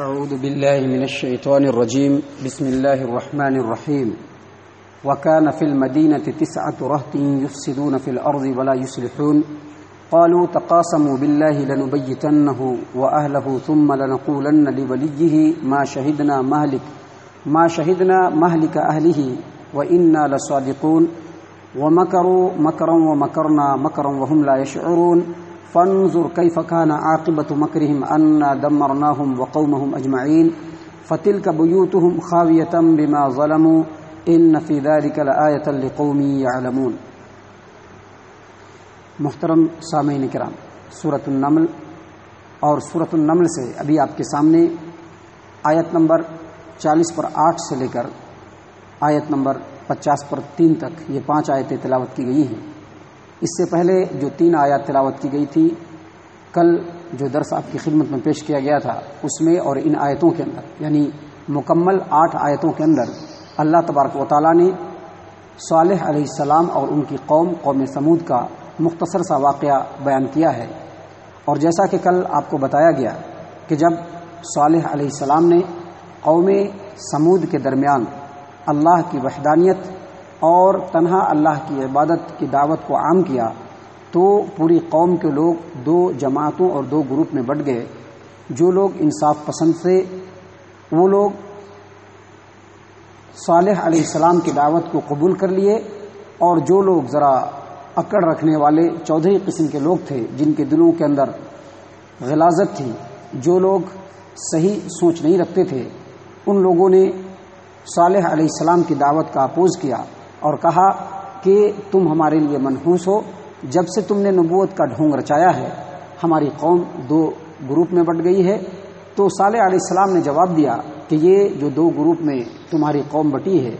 أعوذ بالله من الشيطان الرجيم. بسم الله الرحمن الرحيم. وكان في المدينة تسعة رهط يفسدون في الأرض ولا يصلحون. قالوا تقاسموا بالله لنبيتنه وأهله ثم لنقولن لوليه ما شهدنا مهلك، ما شهدنا مهلك أهله وإنا لصادقون. ومكروا مكرا ومكرنا مكرا وهم لا يشعرون. فانظر كيف كان عاقبة مكرهم أنا دمرناهم وقومهم أجمعين فتلك بيوتهم خاوية بما ظلموا إن في ذلك لآية لقوم يعلمون. محترم سامعین کرام، سورة النمل اور سورة النمل سے ابھی آپ کے سامنے آیت نمبر چالیس پر آٹھ سے لے کر آیت نمبر پچاس پر تین تک یہ پانچ آیتیں تلاوت کی گئی ہیں۔ اس سے پہلے جو تین آیات تلاوت کی گئی تھی، کل جو درس آپ کی خدمت میں پیش کیا گیا تھا، اس میں اور ان آیتوں کے اندر یعنی مکمل آٹھ آیتوں کے اندر اللہ تبارک و تعالیٰ نے صالح علیہ السلام اور ان کی قوم قوم سمود کا مختصر سا واقعہ بیان کیا ہے۔ اور جیسا کہ کل آپ کو بتایا گیا کہ جب صالح علیہ السلام نے قوم سمود کے درمیان اللہ کی وحدانیت اور تنہا اللہ کی عبادت کی دعوت کو عام کیا تو پوری قوم کے لوگ دو جماعتوں اور دو گروپ میں بٹ گئے۔ جو لوگ انصاف پسند تھے، وہ لوگ صالح علیہ السلام کی دعوت کو قبول کر لیے اور جو لوگ ذرا اکڑ رکھنے والے چودھری قسم کے لوگ تھے، جن کے دلوں کے اندر غلازت تھی، جو لوگ صحیح سوچ نہیں رکھتے تھے، ان لوگوں نے صالح علیہ السلام کی دعوت کا اپوز کیا۔ اور کہا کہ تم ہمارے لیے منحوس ہو۔ جب سے تم نے نبوت کا ڈھونگ رچایا ہے، ہماری قوم دو گروپ میں بٹ گئی ہے۔ تو صالح علیہ السلام نے جواب دیا کہ یہ جو دو گروپ میں تمہاری قوم بٹی ہے،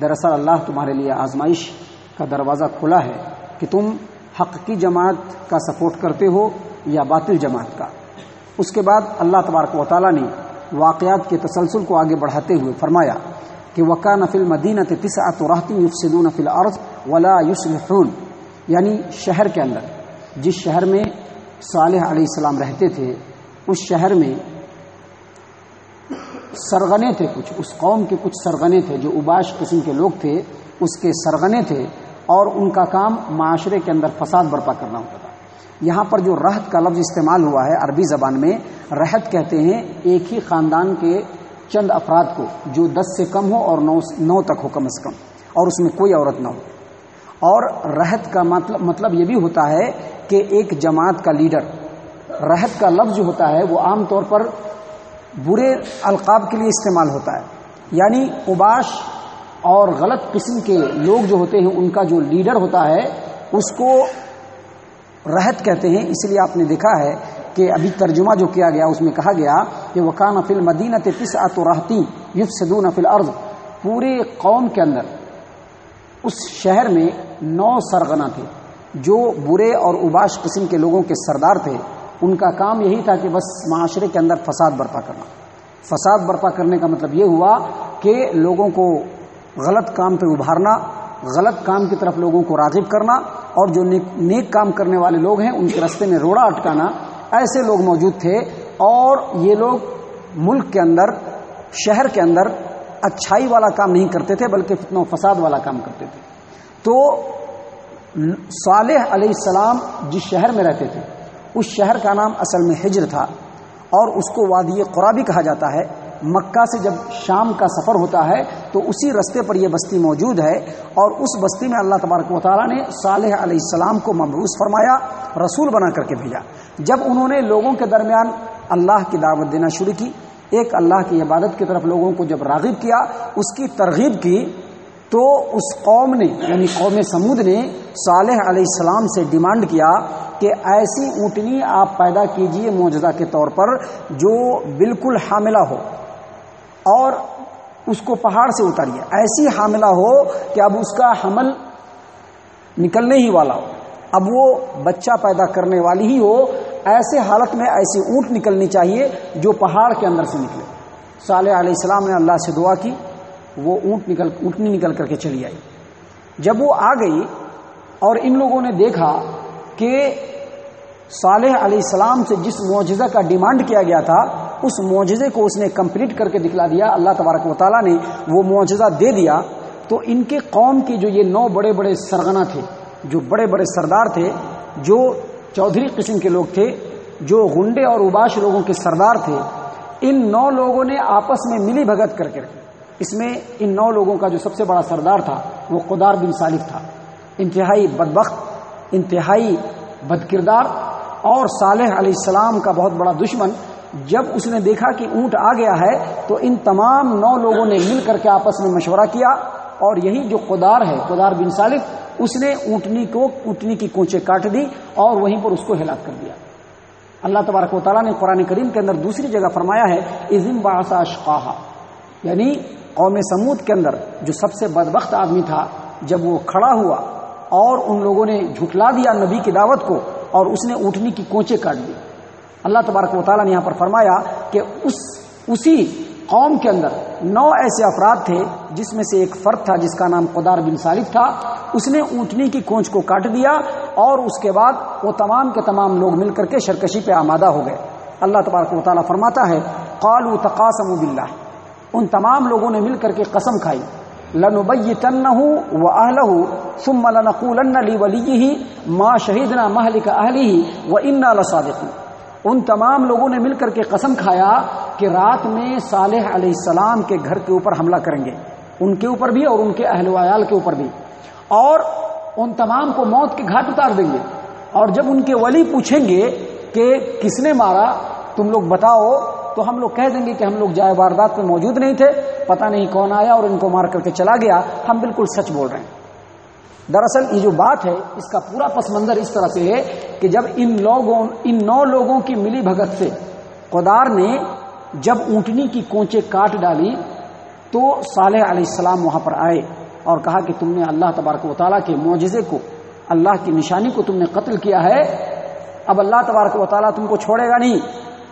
دراصل اللہ تمہارے لیے آزمائش کا دروازہ کھلا ہے کہ تم حق کی جماعت کا سپورٹ کرتے ہو یا باطل جماعت کا۔ اس کے بعد اللہ تبارک و تعالیٰ نے واقعات کے تسلسل کو آگے بڑھاتے ہوئے فرمایا کہ وقا نفل مدینہ تسا تو رہتی یفسدون نفل عرض ولا یوسلحون یعنی شہر کے اندر، جس شہر میں صالح علیہ السلام رہتے تھے، اس شہر میں سرغنے تھے کچھ، اس قوم کے کچھ سرغنے تھے، جو اباش قسم کے لوگ تھے، اس کے سرغنے تھے، اور ان کا کام معاشرے کے اندر فساد برپا کرنا ہوتا تھا۔ یہاں پر جو رحت کا لفظ استعمال ہوا ہے عربی زبان میں رحت کہتے ہیں ایک ہی خاندان کے چند افراد کو جو دس سے کم ہو اور نو نو تک ہو کم از کم، اور اس میں کوئی عورت نہ ہو۔ اور رحت کا مطلب مطلب یہ بھی ہوتا ہے کہ ایک جماعت کا لیڈر رحت کا لفظ جو ہوتا ہے وہ عام طور پر برے القاب کے لیے استعمال ہوتا ہے۔ یعنی اباش اور غلط قسم کے لوگ جو ہوتے ہیں، ان کا جو لیڈر ہوتا ہے، اس کو رحت کہتے ہیں۔ اس لیے آپ نے دیکھا ہے کہ ابھی ترجمہ جو کیا گیا اس میں کہا گیا کہ وکان فل مدینہ تس آت و رہتی یوف سدون فل عرض پورے قوم کے اندر اس شہر میں نو سرغنا تھے، جو برے اور اباش قسم کے لوگوں کے سردار تھے۔ ان کا کام یہی تھا کہ بس معاشرے کے اندر فساد برپا کرنا۔ فساد برپا کرنے کا مطلب یہ ہوا کہ لوگوں کو غلط کام پہ ابھارنا، غلط کام کی طرف لوگوں کو راغب کرنا اور جو نیک نیک کام کرنے والے لوگ ہیں، ان کے رستے میں روڑا اٹکانا ایسے لوگ موجود تھے اور یہ لوگ ملک کے اندر، شہر کے اندر اچھائی والا کام نہیں کرتے تھے، بلکہ فتنہ و فساد والا کام کرتے تھے۔ تو صالح علیہ السلام جس شہر میں رہتے تھے، اس شہر کا نام اصل میں ہجر تھا اور اس کو وادی قرا بھی کہا جاتا ہے۔ مکہ سے جب شام کا سفر ہوتا ہے تو اسی رستے پر یہ بستی موجود ہے اور اس بستی میں اللہ تبارک و تعالیٰ نے صالح علیہ السلام کو مبروس فرمایا، رسول بنا کر کے بھیجا۔ جب انہوں نے لوگوں کے درمیان اللہ کی دعوت دینا شروع کی، ایک اللہ کی عبادت کی طرف لوگوں کو جب راغب کیا، اس کی ترغیب کی، تو اس قوم نے یعنی قوم سمود نے صالح علیہ السلام سے ڈیمانڈ کیا کہ ایسی اونٹنی آپ پیدا کیجیے معجزہ کے طور پر جو بالکل حاملہ ہو۔ اور اس کو پہاڑ سے اتاریے ایسی حاملہ ہو کہ اب اس کا حمل نکلنے ہی والا ہو۔ اب وہ بچہ پیدا کرنے والی ہی ہو۔ ایسے حالت میں ایسی اونٹ نکلنی چاہیے جو پہاڑ کے اندر سے نکلے۔ صالح علیہ السلام نے اللہ سے دعا کی، وہ اونٹ نکل، اونٹنی نکل کر کے چلی آئی۔ جب وہ آ گئی اور ان لوگوں نے دیکھا کہ صالح علیہ السلام سے جس معجزہ کا ڈیمانڈ کیا گیا تھا اس معجزے کو اس نے کمپلیٹ کر کے دکھلا دیا، اللہ تبارک و تعالیٰ نے وہ معجزہ دے دیا۔ تو ان کے قوم کے جو یہ نو بڑے بڑے سرگنا تھے، جو بڑے بڑے سردار تھے، جو چودھری قسم کے لوگ تھے، جو گنڈے اور اباش لوگوں کے سردار تھے، ان نو لوگوں نے آپس میں ملی بھگت کر کے رکھی۔ اس میں ان نو لوگوں کا جو سب سے بڑا سردار تھا، وہ قدار بن صالف تھا۔ انتہائی بدبخت، انتہائی بد کردار اور صالح علیہ السلام کا بہت بڑا دشمن جب اس نے دیکھا کہ اونٹ آ گیا ہے تو ان تمام نو لوگوں نے مل کر کے آپس میں مشورہ کیا اور یہی جو قدار ہے، قدار بن صالف اس نے اونٹنی کو اونٹنی کی کوچے کاٹ دی اور وہیں پر اس کو ہلاک کر دیا۔ اللہ تبارک و تعالیٰ نے قرآن کریم کے اندر دوسری جگہ فرمایا ہے عظم باسا اشقاہا یعنی قوم سمود کے اندر جو سب سے بدبخت آدمی تھا، جب وہ کھڑا ہوا اور ان لوگوں نے جھٹلا دیا نبی کی دعوت کو اور اس نے اونٹنی کی کوچے کاٹ دی۔ اللہ تبارک و تعالیٰ نے یہاں پر فرمایا کہ اس اسی قوم کے اندر نو ایسے افراد تھے جس میں سے ایک فرد تھا جس کا نام قدار بن صالف تھا۔ اس نے اونٹنی کی کونچ کو کاٹ دیا اور اس کے بعد وہ تمام کے تمام لوگ مل کر کے شرکشی پہ آمادہ ہو گئے۔ اللہ تبارک و تعالیٰ فرماتا ہے قالو تقاسم باللہ۔ ان تمام لوگوں نے مل کر کے قسم کھائی۔ لنبیتنہ و اہلہ ثم لنقولن لی ولیہ ما شہدنا مہلک اہلی و انا لصادقون۔ ان تمام لوگوں نے مل کر کے قسم کھایا کہ رات میں صالح علیہ السلام کے گھر کے اوپر حملہ کریں گے، ان کے اوپر بھی اور ان کے اہل ویال کے اوپر بھی۔ اور ان تمام کو موت کے گھاٹ اتار دیں گے۔ اور جب ان کے ولی پوچھیں گے کہ کس نے مارا، تم لوگ بتاؤ، تو ہم لوگ کہہ دیں گے کہ ہم لوگ جائے واردات پہ موجود نہیں تھے، پتہ نہیں کون آیا اور ان کو مار کر کے چلا گیا۔ ہم بالکل سچ بول رہے ہیں۔ دراصل یہ جو بات ہے، اس کا پورا پس منظر اس طرح سے ہے کہ جب ان لوگوں، ان نو لوگوں کی ملی بھگت سے قدار نے جب اونٹنی کی کونچے کاٹ ڈالی، تو صالح علیہ السلام وہاں پر آئے اور کہا کہ تم نے اللہ تبارک و تعالیٰ کے معجزے کو، اللہ کی نشانی کو تم نے قتل کیا ہے۔ اب اللہ تبارک و تعالیٰ تم کو چھوڑے گا نہیں۔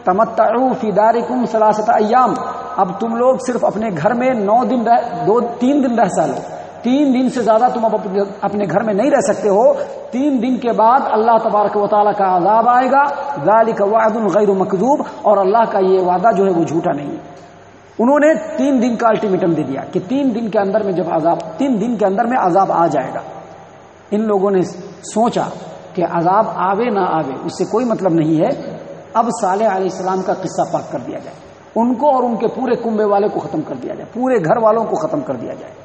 تمتعو فی دارکم سلاست ایام۔ اب تم لوگ صرف اپنے گھر میں نو دن رہ، دو، تین دن رہ سالو۔ تین دن سے زیادہ تم اب اپنے گھر میں نہیں رہ سکتے ہو۔ تین دن کے بعد اللہ تبارک و تعالیٰ کا عذاب آئے گا۔ ذالک وعد غیر مکذوب۔ اور اللہ کا یہ وعدہ جو ہے وہ جھوٹا نہیں انہوں نے تین دن کا الٹیمیٹم دے دیا کہ تین دن کے اندر میں جب عذاب تین دن کے اندر میں عذاب آ جائے گا۔ ان لوگوں نے سوچا کہ عذاب آوے نہ آوے، اس سے کوئی مطلب نہیں ہے۔ اب صالح علیہ السلام کا قصہ پاک کر دیا جائے۔ ان کو اور ان کے پورے کنبے والے کو ختم کر دیا جائے۔ پورے گھر والوں کو ختم کر دیا جائے۔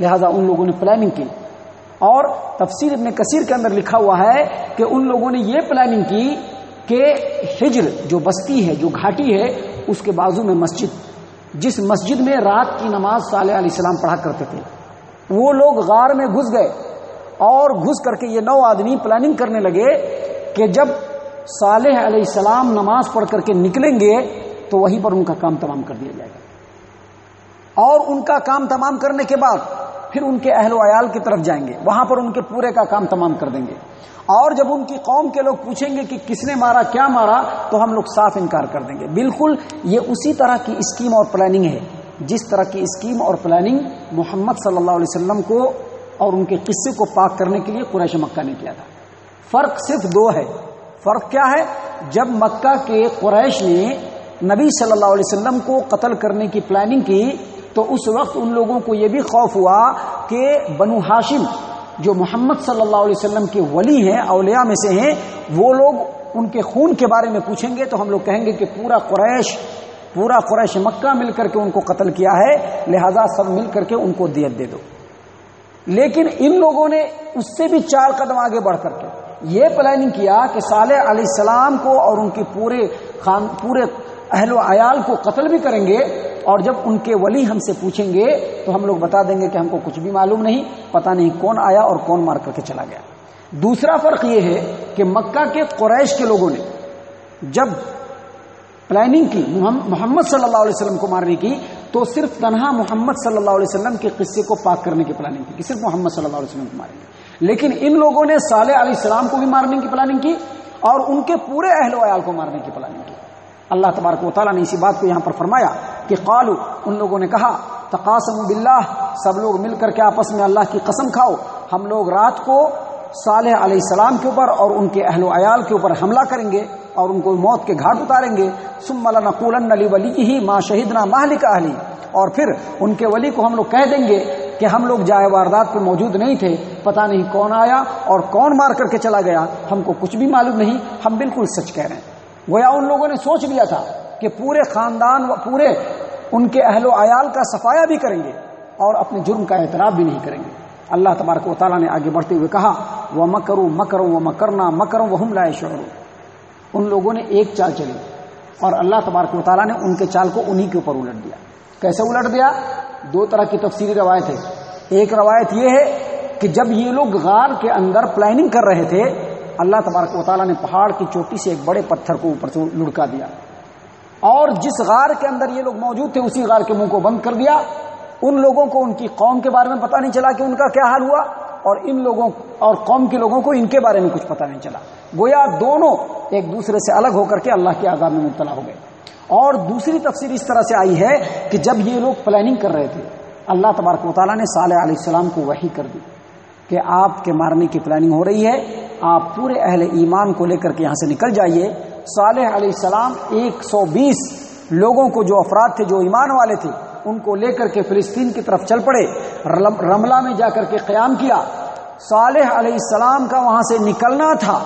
لہذا ان لوگوں نے پلاننگ کی۔ اور تفسیر ابن کثیر کے اندر لکھا ہوا ہے کہ ان لوگوں نے یہ پلاننگ کی کہ ہجر جو بستی ہے، جو گھاٹی ہے، اس کے بازو میں مسجد، جس مسجد میں رات کی نماز صالح علیہ السلام پڑھا کرتے تھے۔ وہ لوگ غار میں گھس گئے اور گھس کر کے یہ نو آدمی پلاننگ کرنے لگے کہ جب صالح علیہ السلام نماز پڑھ کر کے نکلیں گے تو وہیں پر ان کا کام تمام کر دیا جائے گا۔ اور ان کا کام تمام کرنے کے بعد پھر ان کے اہل و عیال کی طرف جائیں گے۔ وہاں پر ان کے پورے کا کام تمام کر دیں گے۔ اور جب ان کی قوم کے لوگ پوچھیں گے کہ کس نے مارا، کیا مارا، تو ہم لوگ صاف انکار کر دیں گے۔ بالکل یہ اسی طرح کی اسکیم اور پلاننگ ہے۔ جس طرح کی اسکیم اور پلاننگ محمد صلی اللہ علیہ وسلم کو اور ان کے قصے کو پاک کرنے کے لیے قریش مکہ نے کیا تھا۔ فرق صرف دو ہے۔ فرق کیا ہے؟ جب مکہ کے قریش نے نبی صلی اللہ علیہ وسلم کو قتل کرنے کی پلاننگ کی تو اس وقت ان لوگوں کو یہ بھی خوف ہوا کہ بنو ہاشم جو محمد صلی اللہ علیہ وسلم کے ولی ہیں، اولیاء میں سے ہیں، وہ لوگ ان کے خون کے بارے میں پوچھیں گے تو ہم لوگ کہیں گے کہ پورا قریش پورا قریش مکہ مل کر کے ان کو قتل کیا ہے، لہذا سب مل کر کے ان کو دیت دے دو۔ لیکن ان لوگوں نے اس سے بھی چار قدم آگے بڑھ کر کے یہ پلاننگ کیا کہ صالح علیہ السلام کو اور ان کے پورے خان، پورے اہل و عیال کو قتل بھی کریں گے اور جب ان کے ولی ہم سے پوچھیں گے تو ہم لوگ بتا دیں گے کہ ہم کو کچھ بھی معلوم نہیں پتا نہیں کون آیا اور کون مار کر کے چلا گیا۔ دوسرا فرق یہ ہے کہ مکہ کے قریش کے لوگوں نے جب پلاننگ کی محمد صلی اللہ علیہ وسلم کو مارنے کی، تو صرف تنہا محمد صلی اللہ علیہ وسلم کے قصے کو پاک کرنے کی پلاننگ کی کہ صرف محمد صلی اللہ علیہ وسلم کو ماریں گے لیکن ان لوگوں نے صالح علیہ السلام کو بھی مارنے کی پلاننگ کی اور ان کے پورے اہل و عیال کو مارنے کی پلاننگ کی۔ اللہ تبارک و تعالیٰ نے اسی بات کو یہاں پر فرمایا کہ قالو، ان لوگوں نے کہا تقاسم باللہ، سب لوگ مل کر کے آپس میں اللہ کی قسم کھاؤ۔ ہم لوگ رات کو صالح علیہ السلام کے اوپر اور ان کے اہل و عیال کے اوپر حملہ کریں گے اور ان کو موت کے گھاٹ اتاریں گے۔ سم نقول علی ولی ہی ماں شہیدنا مہلک اہلی۔ اور پھر ان کے ولی کو ہم لوگ کہہ دیں گے کہ ہم لوگ جائے واردات پہ موجود نہیں تھے۔ پتہ نہیں کون آیا اور کون مار کر کے چلا گیا۔ ہم کو کچھ بھی معلوم نہیں۔ ہم بالکل سچ کہہ رہے ہیں۔ گویا ان لوگوں نے سوچ لیا تھا کہ پورے خاندان و پورے ان کے اہل و عیال کا صفایا بھی کریں گے اور اپنے جرم کا اعتراف بھی نہیں کریں گے۔ اللہ تبارک و تعالیٰ نے آگے بڑھتے ہوئے کہا وہ مکرو مکروں وہ مکرنا مکروں وہ ہم لائے شعر ان لوگوں نے ایک چال چلی اور اللہ تبارک و تعالیٰ نے ان کے چال کو انہی کے اوپر الٹ دیا۔ کیسے الٹ دیا؟ دو طرح کی تفصیلی روایت ہے۔ ایک روایت یہ ہے کہ جب یہ لوگ غار کے اندر پلاننگ کر رہے تھے اللہ تبارک و تعالیٰ نے پہاڑ کی چوٹی سے ایک بڑے پتھر کو اوپر سے لڑکا دیا اور جس غار کے اندر یہ لوگ موجود تھے اسی غار کے منہ کو بند کر دیا ان لوگوں کو ان کی قوم کے بارے میں پتا نہیں چلا کہ ان کا کیا حال ہوا اور ان لوگوں اور قوم کے لوگوں کو ان کے بارے میں کچھ پتا نہیں چلا گویا دونوں ایک دوسرے سے الگ ہو کر کے اللہ کے آزاد میں مبتلا ہو گئے اور دوسری تفسیر اس طرح سے آئی ہے کہ جب یہ لوگ پلاننگ کر رہے تھے اللہ تبارک و تعالیٰ نے صالح علیہ السلام کو وہی کر دی کہ آپ کے مارنے کی پلاننگ ہو رہی ہے آپ پورے اہل ایمان کو لے کر کے یہاں سے نکل جائیے۔ صالح علیہ السلام ایک سو بیس لوگوں کو جو افراد تھے، جو ایمان والے تھے، ان کو لے کر کے فلسطین کی طرف چل پڑے۔ رملہ میں جا کر کے قیام کیا۔ صالح علیہ السلام کا وہاں سے نکلنا تھا۔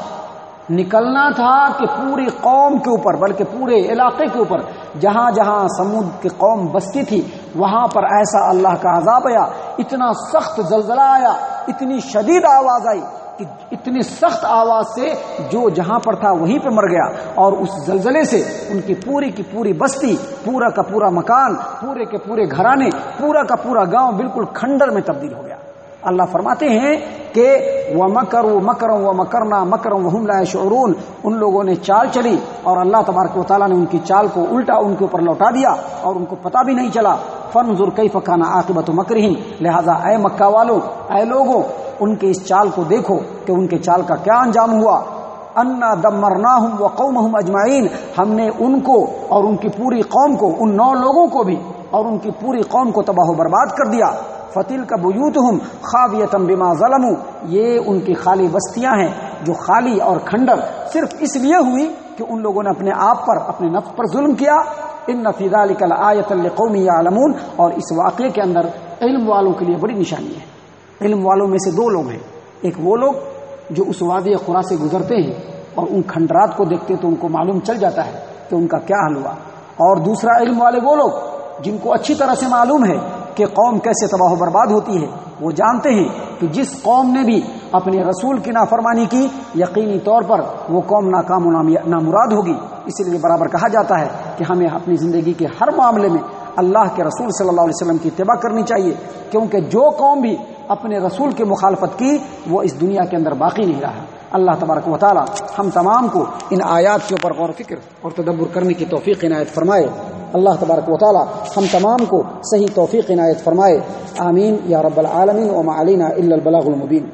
نکلنا تھا کہ پوری قوم کے اوپر، بلکہ پورے علاقے کے اوپر، جہاں جہاں سمود کی قوم بستی تھی، وہاں پر ایسا اللہ کا عذاب آیا۔ اتنا سخت زلزلہ آیا، اتنی شدید آواز آئی۔ کہ اتنی سخت آواز سے جو جہاں پر تھا وہیں پہ مر گیا اور اس زلزلے سے ان کی پوری کی پوری بستی، پورا کا پورا مکان، پورے کے پورے گھرانے، پورا کا پورا گاؤں بالکل کھنڈر میں تبدیل ہو گیا۔ اللہ فرماتے ہیں کہ وہ مکر و مکروں و مکرنا مکروں وہ لائے شعرون ان لوگوں نے چال چلی اور اللہ تبارک و تعالیٰ نے ان کی چال کو الٹا ان کے اوپر لوٹا دیا اور ان کو پتا بھی نہیں چلا۔ فن ضرور کئی پکانا عاقبت و مکرہم لہٰذا اے مکہ والوں اے لوگوں ان کے اس چال کو دیکھو کہ ان کے چال کا کیا انجام ہوا۔ انا دم مرنا ہوں وہ قوم اجمائین ہم نے ان کو اور ان کی پوری قوم کو، ان نو لوگوں کو بھی اور ان کی پوری قوم کو تباہ و برباد کر دیا۔ فتل کا بوت ہوں خوابیتم بما ظلم یہ ان کی خالی بستیاں ہیں جو خالی اور کھنڈر صرف اس لیے ہوئی کہ ان لوگوں نے اپنے آپ پر اپنے نفس پر ظلم کیا۔ ان نفیدہ لکل آیت القومی عالمون اور اس واقعے کے اندر علم والوں کے لیے بڑی نشانی ہے۔ علم والوں میں سے دو لوگ ہیں۔ ایک وہ لوگ جو اس وادی خورا سے گزرتے ہیں اور ان کھنڈرات کو دیکھتے تو ان کو معلوم چل جاتا ہے کہ ان کا کیا حل ہوا۔ اور دوسرا علم والے وہ لوگ جن کو اچھی طرح سے معلوم ہے کہ قوم کیسے تباہ و برباد ہوتی ہے، وہ جانتے ہیں۔ کہ جس قوم نے بھی اپنے رسول کی نافرمانی کی، یقینی طور پر وہ قوم ناکام و نامراد ہوگی۔ اسی لیے برابر کہا جاتا ہے کہ ہمیں اپنی زندگی کے ہر معاملے میں اللہ کے رسول صلی اللہ علیہ وسلم کی اتباع کرنی چاہیے، کیونکہ جو قوم بھی اپنے رسول کی مخالفت کی، وہ اس دنیا کے اندر باقی نہیں رہا۔ اللہ تبارک و تعالی ہم تمام کو ان آیات کے اوپر غور و فکر اور تدبر کرنے کی توفیق، عنایت فرمائے۔ اللہ تبارک و تعالی ہم تمام کو صحیح توفیق عنایت فرمائے. آمین یا رب العالمین و معلینہ البلاغ المبین.